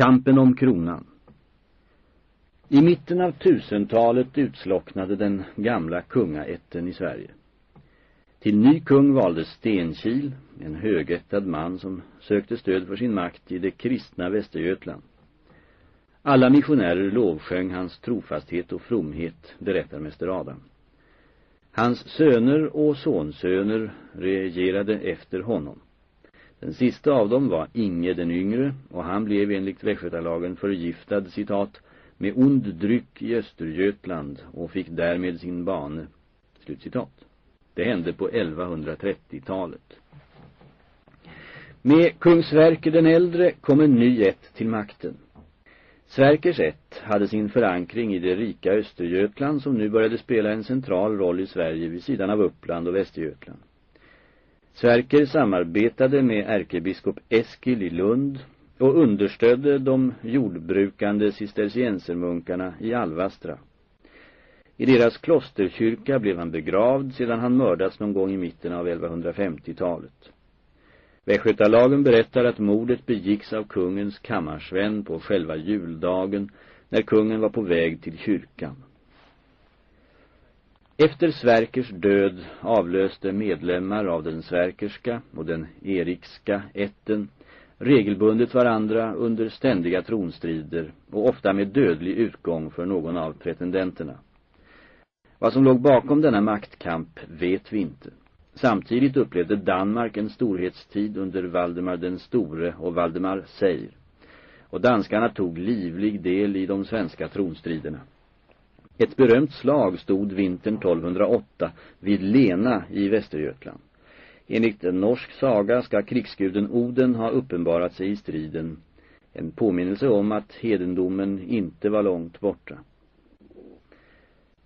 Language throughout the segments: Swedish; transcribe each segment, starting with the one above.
Kampen om kronan I mitten av tusentalet utslocknade den gamla kungaätten i Sverige. Till ny kung valdes Stenkil, en högättad man som sökte stöd för sin makt i det kristna Västergötland. Alla missionärer lovsjöng hans trofasthet och fromhet, berättar mäster Adam. Hans söner och sonsöner regerade efter honom. Den sista av dem var Inge den yngre och han blev enligt Västgötalagen förgiftad, citat, med ond dryck i Östergötland och fick därmed sin bane. Slutcitat. Det hände på 1130-talet. Med kung Sverker den äldre kom en ny ett till makten. Sverkers ett hade sin förankring i det rika Östergötland som nu började spela en central roll i Sverige vid sidan av Uppland och Västergötland. Sverker samarbetade med ärkebiskop Eskil i Lund och understödde de jordbrukande cisterciensermunkarna i Alvastra. I deras klosterkyrka blev han begravd sedan han mördats någon gång i mitten av 1150-talet. Västgötalagen berättar att mordet begicks av kungens kammarsvän på själva juldagen när kungen var på väg till kyrkan. Efter Sverkers död avlöste medlemmar av den Sverkerska och den Erikska ätten regelbundet varandra under ständiga tronstrider och ofta med dödlig utgång för någon av pretendenterna. Vad som låg bakom denna maktkamp vet vi inte. Samtidigt upplevde Danmark en storhetstid under Valdemar den store och Valdemar Seir. Och danskarna tog livlig del i de svenska tronstriderna. Ett berömt slag stod vintern 1208 vid Lena i Västergötland. Enligt en norsk saga ska krigsguden Oden ha uppenbarat sig i striden. En påminnelse om att hedendomen inte var långt borta.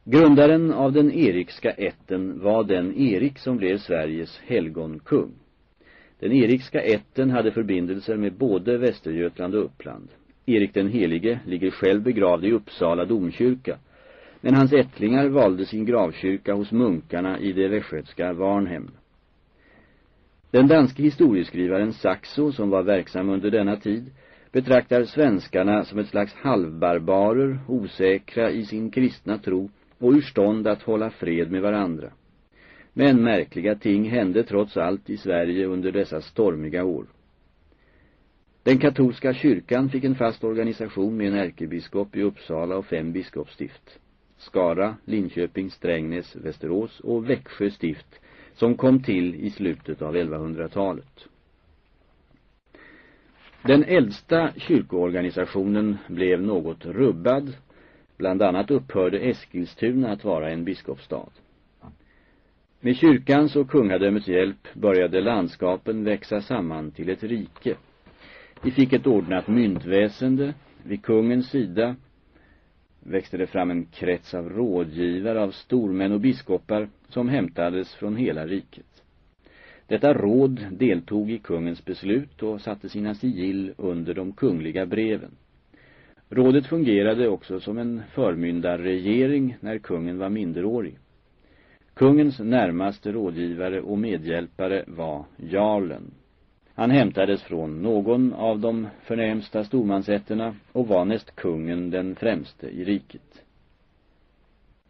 Grundaren av den erikska ätten var den Erik som blev Sveriges helgonkung. Den erikska ätten hade förbindelser med både Västergötland och Uppland. Erik den helige ligger själv begravd i Uppsala domkyrka, men hans ättlingar valde sin gravkyrka hos munkarna i det västgötska Varnhem. Den danske historieskrivaren Saxo, som var verksam under denna tid, betraktar svenskarna som ett slags halvbarbarer, osäkra i sin kristna tro och ur stånd att hålla fred med varandra. Men märkliga ting hände trots allt i Sverige under dessa stormiga år. Den katolska kyrkan fick en fast organisation med en ärkebiskop i Uppsala och fem biskopsstift. Skara, Linköping, Strängnäs, Västerås och Växjö stift som kom till i slutet av 1100-talet. Den äldsta kyrkoorganisationen blev något rubbad Bland annat upphörde Eskilstuna att vara en biskopsstad. Med kyrkans och kungadömets hjälp började landskapen växa samman till ett rike. Vi fick ett ordnat myntväsende. Vid kungens sida växte det fram en krets av rådgivare av stormän och biskopar som hämtades från hela riket. Detta råd deltog i kungens beslut och satte sina sigill under de kungliga breven. Rådet fungerade också som en förmyndarregering när kungen var minderårig. Kungens närmaste rådgivare och medhjälpare var jarlen. Han hämtades från någon av de förnämsta stormansätterna och var näst kungen den främste i riket.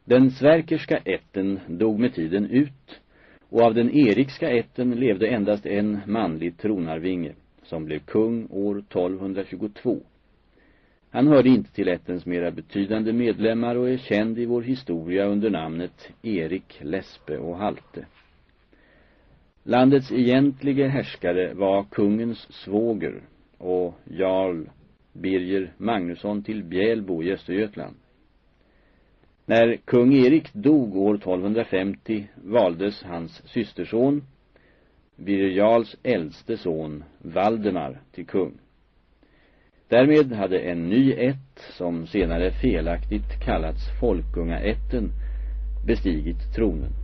Den sverkerska ätten dog med tiden ut och av den erikska ätten levde endast en manlig tronarvinge som blev kung år 1222. Han hörde inte till ättens mera betydande medlemmar och är känd i vår historia under namnet Erik Lespe och Halte. Landets egentliga härskare var kungens svåger och jarl Birger Magnusson till Bjälbo i Östergötland. När kung Erik dog år 1250 valdes hans systerson, Birger Jarls äldste son, Valdemar, till kung. Därmed hade en ny ett, som senare felaktigt kallats folkungaätten, bestigit tronen.